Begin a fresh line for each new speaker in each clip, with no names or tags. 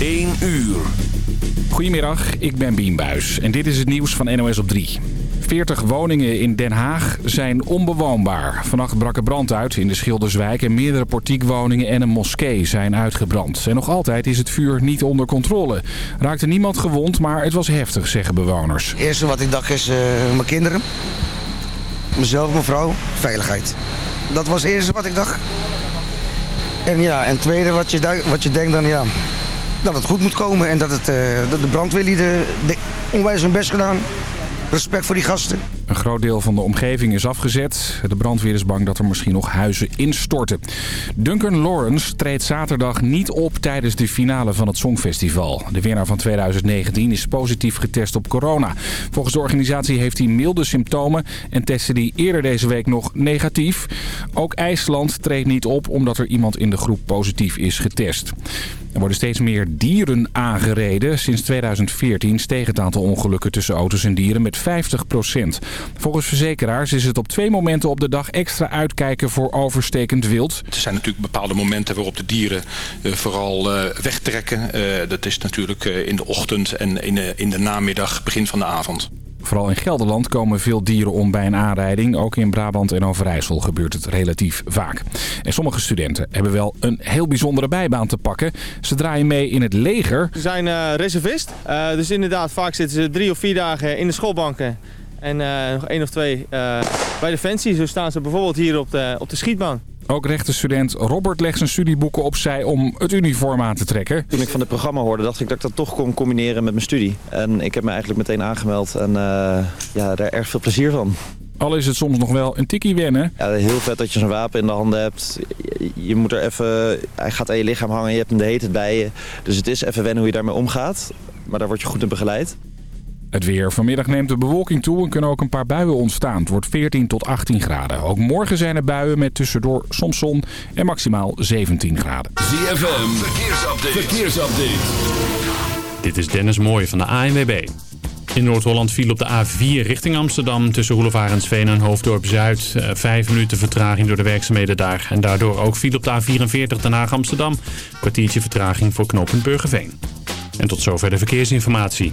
1 uur.
Goedemiddag, ik ben Bien Buijs en dit is het nieuws van NOS op 3. 40 woningen in Den Haag zijn onbewoonbaar. Vannacht brak er brand uit in de Schilderswijk en meerdere portiekwoningen en een moskee zijn uitgebrand. En nog altijd is het vuur niet onder controle. Raakte niemand gewond, maar het was heftig, zeggen bewoners.
Het eerste wat ik dacht is eh, mijn kinderen. Mezelf, mijn vrouw, veiligheid. Dat was het eerste wat ik dacht. En ja, en het tweede wat je, wat je denkt dan, ja, dat het goed moet komen. En dat, het, eh, dat de brandweerlieden de, onwijs hun best gedaan. Respect voor die gasten.
Een groot deel van de omgeving is afgezet. De brandweer is bang dat er misschien nog huizen instorten. Duncan Lawrence treedt zaterdag niet op tijdens de finale van het Songfestival. De winnaar van 2019 is positief getest op corona. Volgens de organisatie heeft hij milde symptomen en testte hij eerder deze week nog negatief. Ook IJsland treedt niet op omdat er iemand in de groep positief is getest. Er worden steeds meer dieren aangereden. Sinds 2014 steeg het aantal ongelukken tussen auto's en dieren met 50 Volgens verzekeraars is het op twee momenten op de dag extra uitkijken voor overstekend wild.
Er zijn natuurlijk bepaalde momenten waarop de dieren eh, vooral eh, wegtrekken. Eh, dat is natuurlijk eh, in de ochtend en in de, in de namiddag, begin van de avond.
Vooral in Gelderland komen veel dieren om bij een aanrijding. Ook in Brabant en Overijssel gebeurt het relatief vaak. En sommige studenten hebben wel een heel bijzondere bijbaan te pakken. Ze draaien mee in het leger.
Ze zijn eh, reservist, Eh, dus inderdaad vaak zitten ze drie of vier dagen in de schoolbanken. En eh, nog één of twee eh, bij Defensie. Zo staan ze bijvoorbeeld hier op de, op de schietbaan.
Ook rechtenstudent Robert legt zijn studieboeken opzij om het uniform aan te trekken.
Toen ik van het programma hoorde, dacht ik dat ik dat toch kon combineren met mijn studie. En ik heb me eigenlijk meteen aangemeld en eh, ja, daar erg veel plezier van.
Al is het soms nog wel een tikkie wennen.
Ja, heel vet dat je zo'n wapen in de handen hebt. Je, je moet er even, hij gaat aan je lichaam hangen, je hebt hem de hele tijd bij je. Dus het is even wennen hoe je daarmee omgaat. Maar daar word je goed in begeleid.
Het weer. Vanmiddag neemt de bewolking toe en kunnen ook een paar buien ontstaan. Het wordt 14 tot 18 graden. Ook morgen zijn er buien met tussendoor soms zon en maximaal 17 graden.
ZFM, verkeersupdate. verkeersupdate.
Dit is Dennis Mooij van de ANWB. In Noord-Holland viel op de A4 richting Amsterdam tussen Roelevarensveen en Hoofddorp Zuid. Eh, Vijf minuten vertraging door de werkzaamheden daar. En daardoor ook viel op de A44 Den Haag Amsterdam. Kwartiertje vertraging voor knooppunt Burgerveen. En tot zover de verkeersinformatie.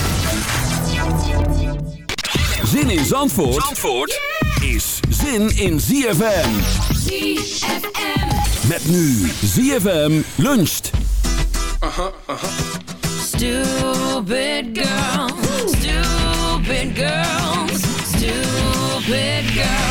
Zin in Zandvoort, Zandvoort is zin in ZFM.
ZFM.
Met nu ZFM luncht.
Stupid girl. Stupid girls. Stupid girl.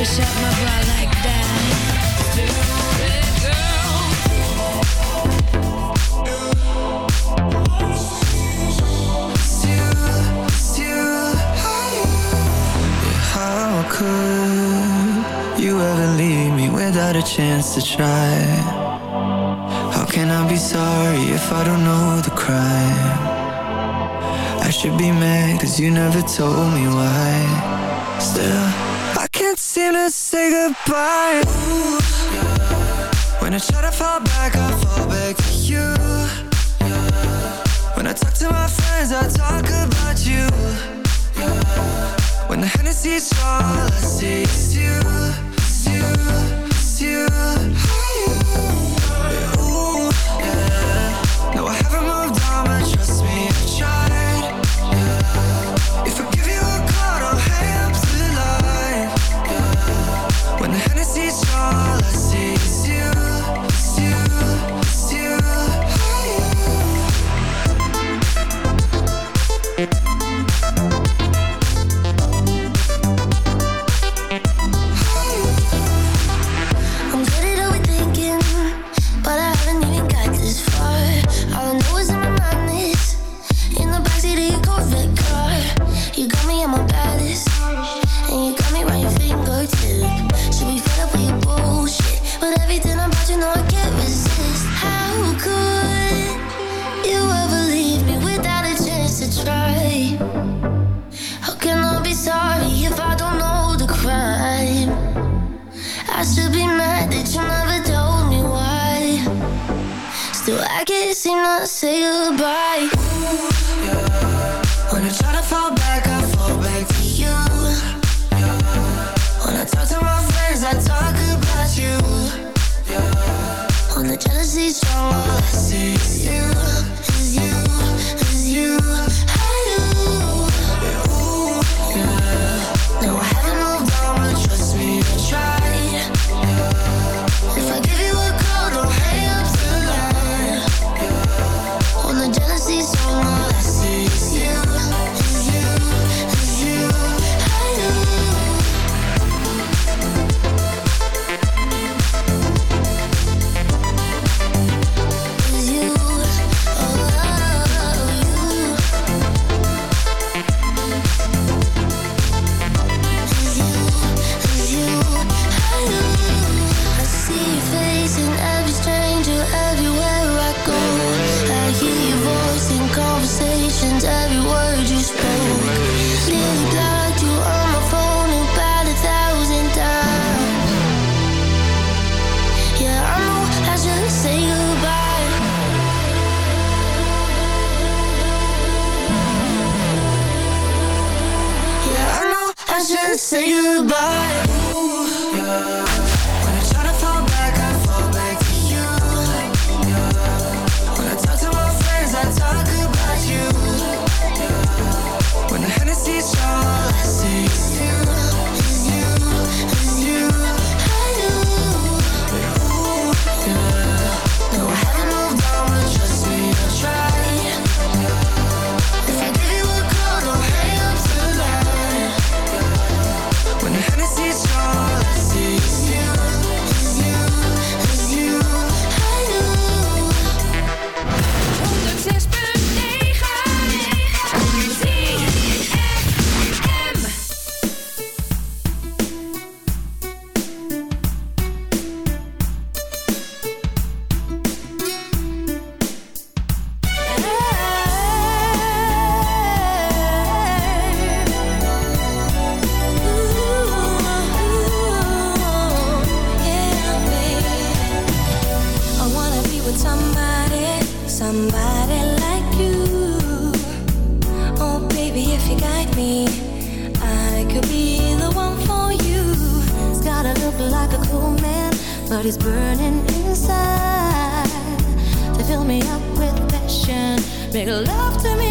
How could you ever leave me without a chance to try? How can I be sorry if I don't know the crime? I should be mad cause you never told me why Still seem to say goodbye Ooh, yeah. When I try to fall back, I fall back to you yeah. When I talk to my friends, I talk about you yeah. When the Hennessy's all I see is you, it's you, it's you,
it's you. Make love to me.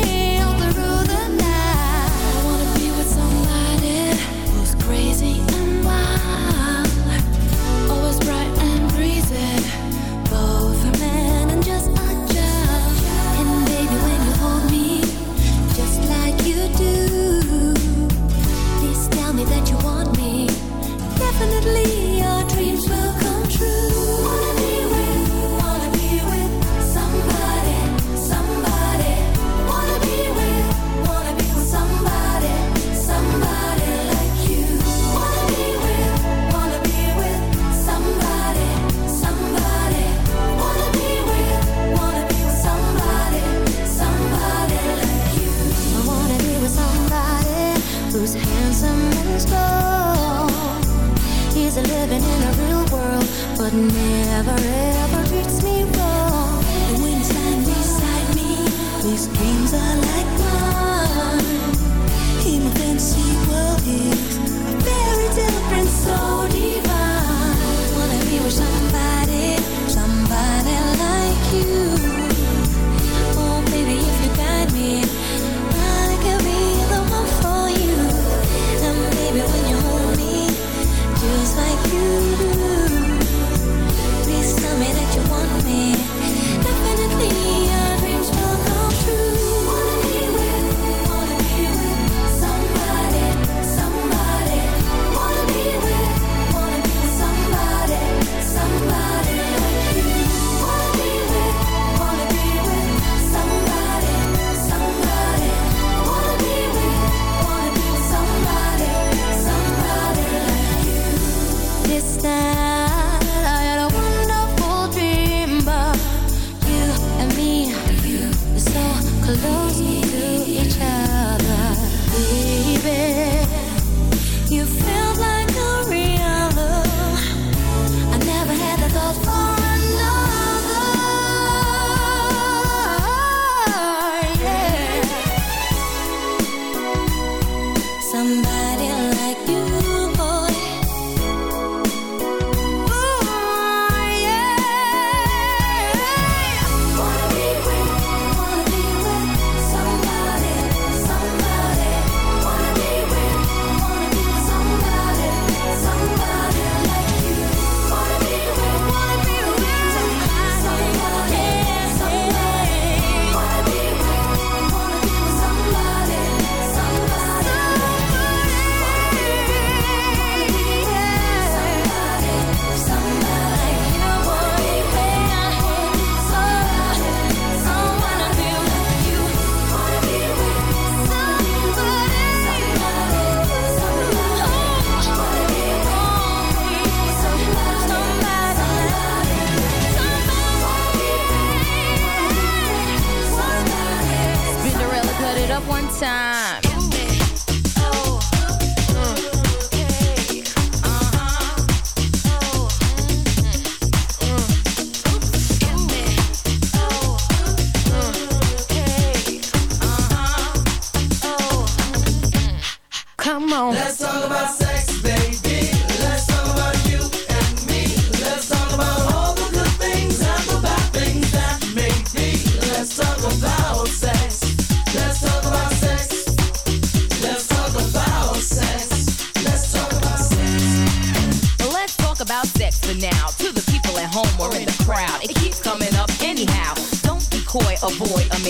never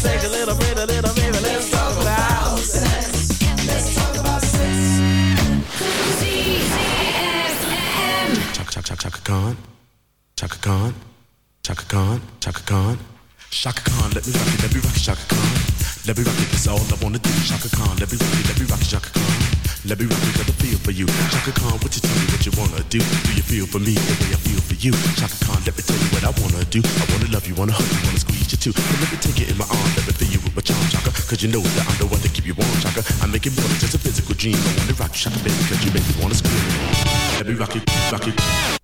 Sex a little bit, a little bit. Let's talk about sex. Let's talk about sex.
Chaka Chaka Chaka Khan, Chaka Khan, Chaka Khan, Chaka Khan, Chaka Khan. Let me rock it, let me rock it, Chaka Khan. Let me rock it, that's all I wanna do. Chaka Khan, let me rock it, let me rock it, Chaka Khan. Let me rock it, got a feel for you. Chaka Khan, what you tell me what you wanna do? Do you feel for me the way I feel for you? Chaka Khan, let me tell you what I wanna do. I wanna love you, wanna hug you, wanna squeeze you too. But let me take it in my arms, let me feel you with my charm, Chaka. Cause you know that I'm the one to keep you warm, Chaka. I make it more than just a physical dream. I wanna rock you, Chaka, baby, cause you make me wanna scream. Let me rock it, rock it.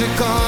Ik kan.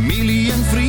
familie en vrienden.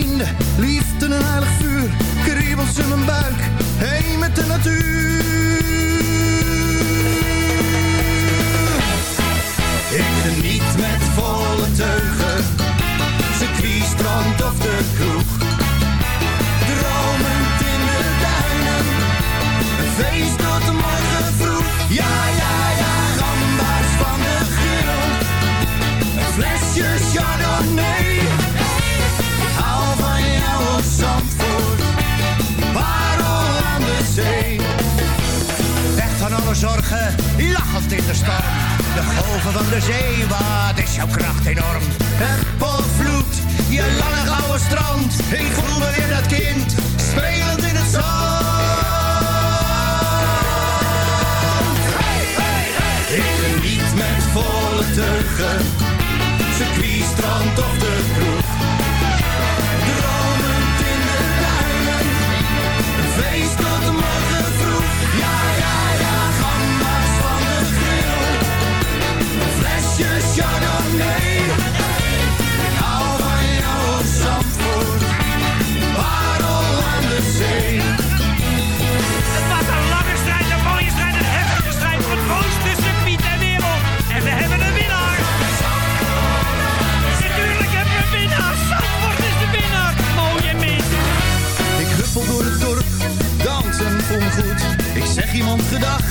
iemand gedacht.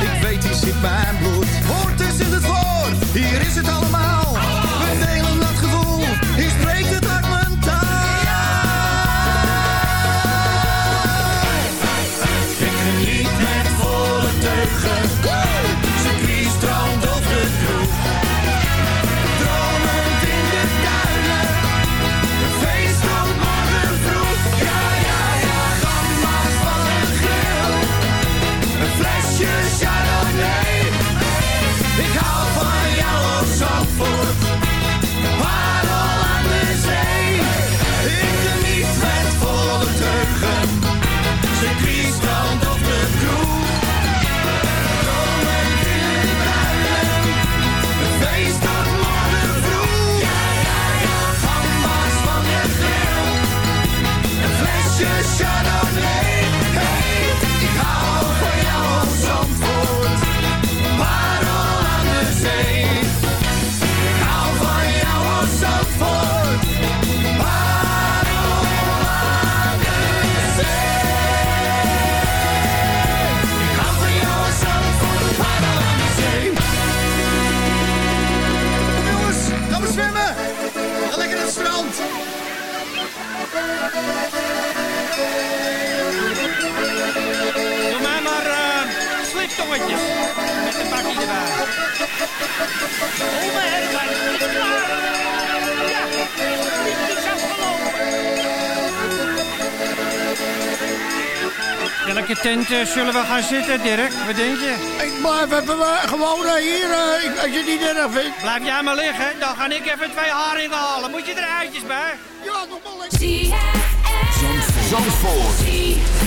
Ik weet, die zit bij mijn bloed. Hoort is in het woord, hier is het allemaal. Met een
pakje erbij. Ome het is klaar. Ja, het is afgelopen. Welke tent eh, zullen we gaan zitten, Dirk? Wat denk je?
Ik blijf even eh, gewoon eh, hier, als je het niet erg vindt.
Blijf jij maar liggen, dan ga ik even twee haringen halen. Moet je er eitjes bij?
Ja, nog wel lekker.
Zandvoort.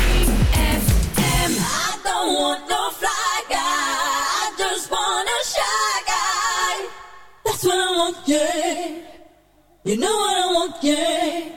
You know what I want, yeah.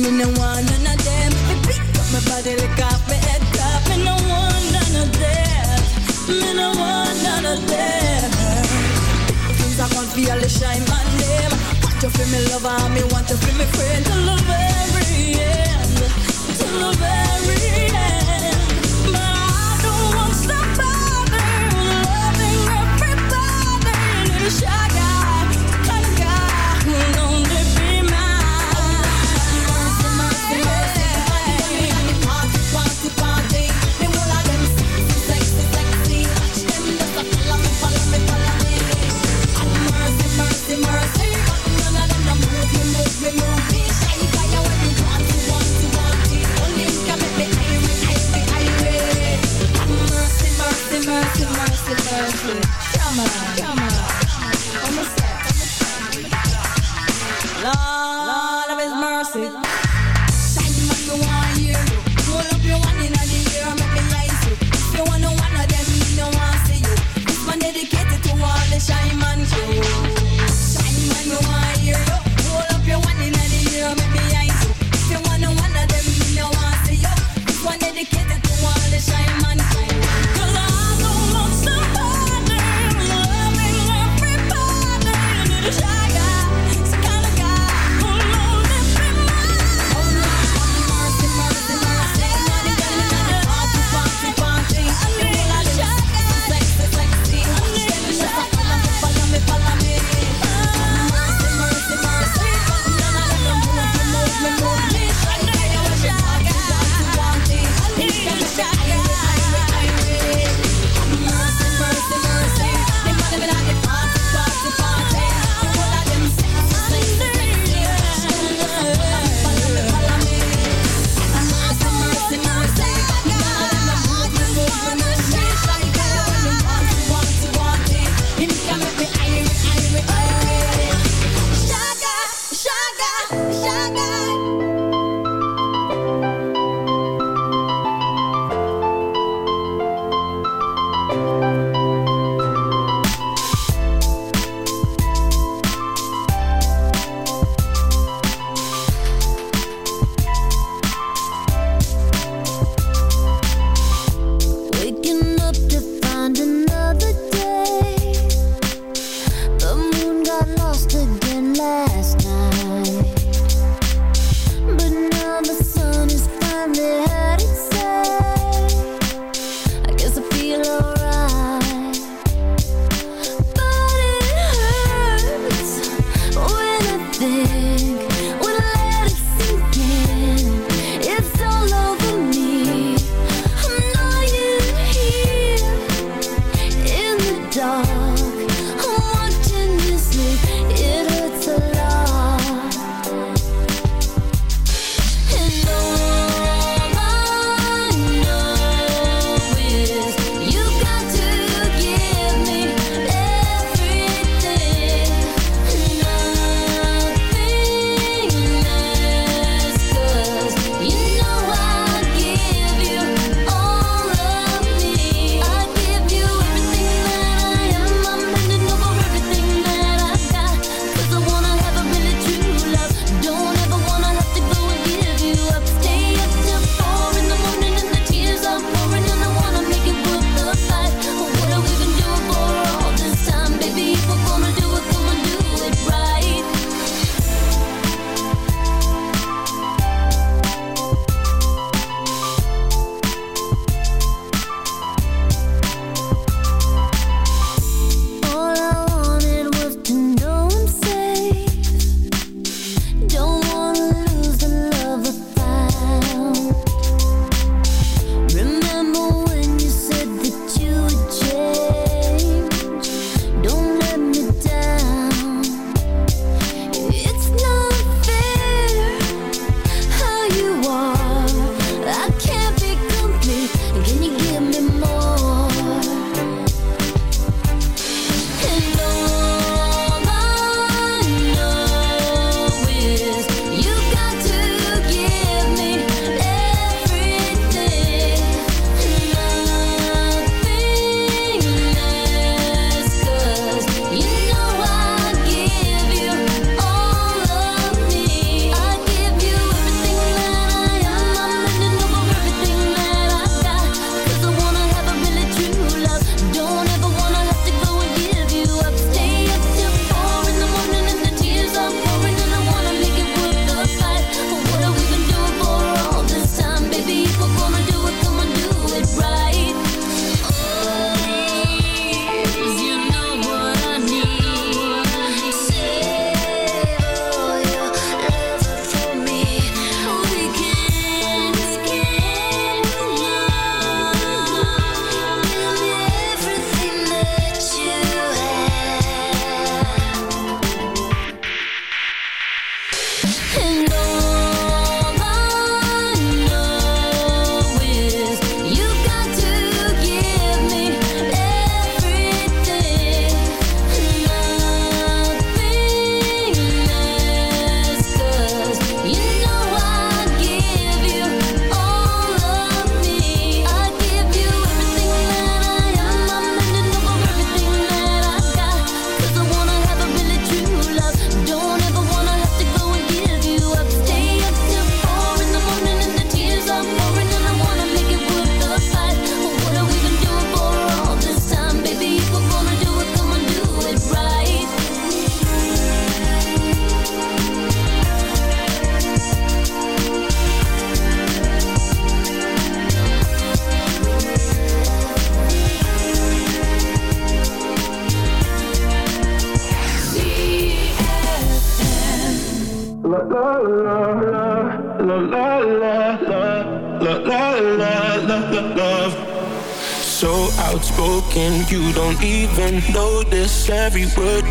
Me no want. Me my body, head up. Me no want none. Me no want. Things I can't feel, shine my name. Want you for me lover, me want you for me friend. To love every end, to love every me, oh, sugar, Shaka, shaka, shaka.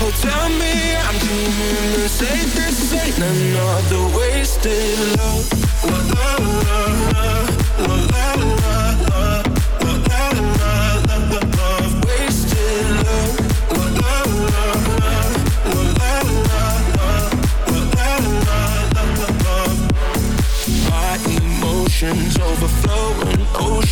Oh, tell me I'm dreaming the. This ain't another wasted love. La la la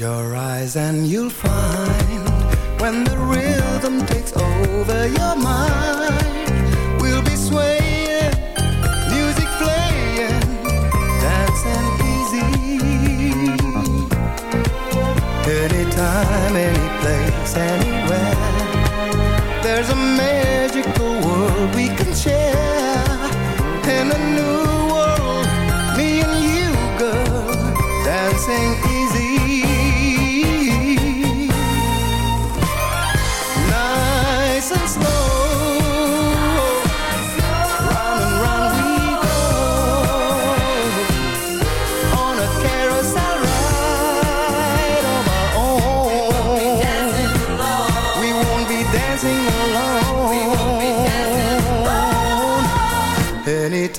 your eyes and you'll find when the rhythm takes over your mind, we'll be swaying, music playing, dancing easy. Anytime, any place, anywhere.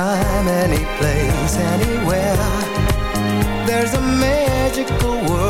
Anytime, any place, anywhere. There's a magical world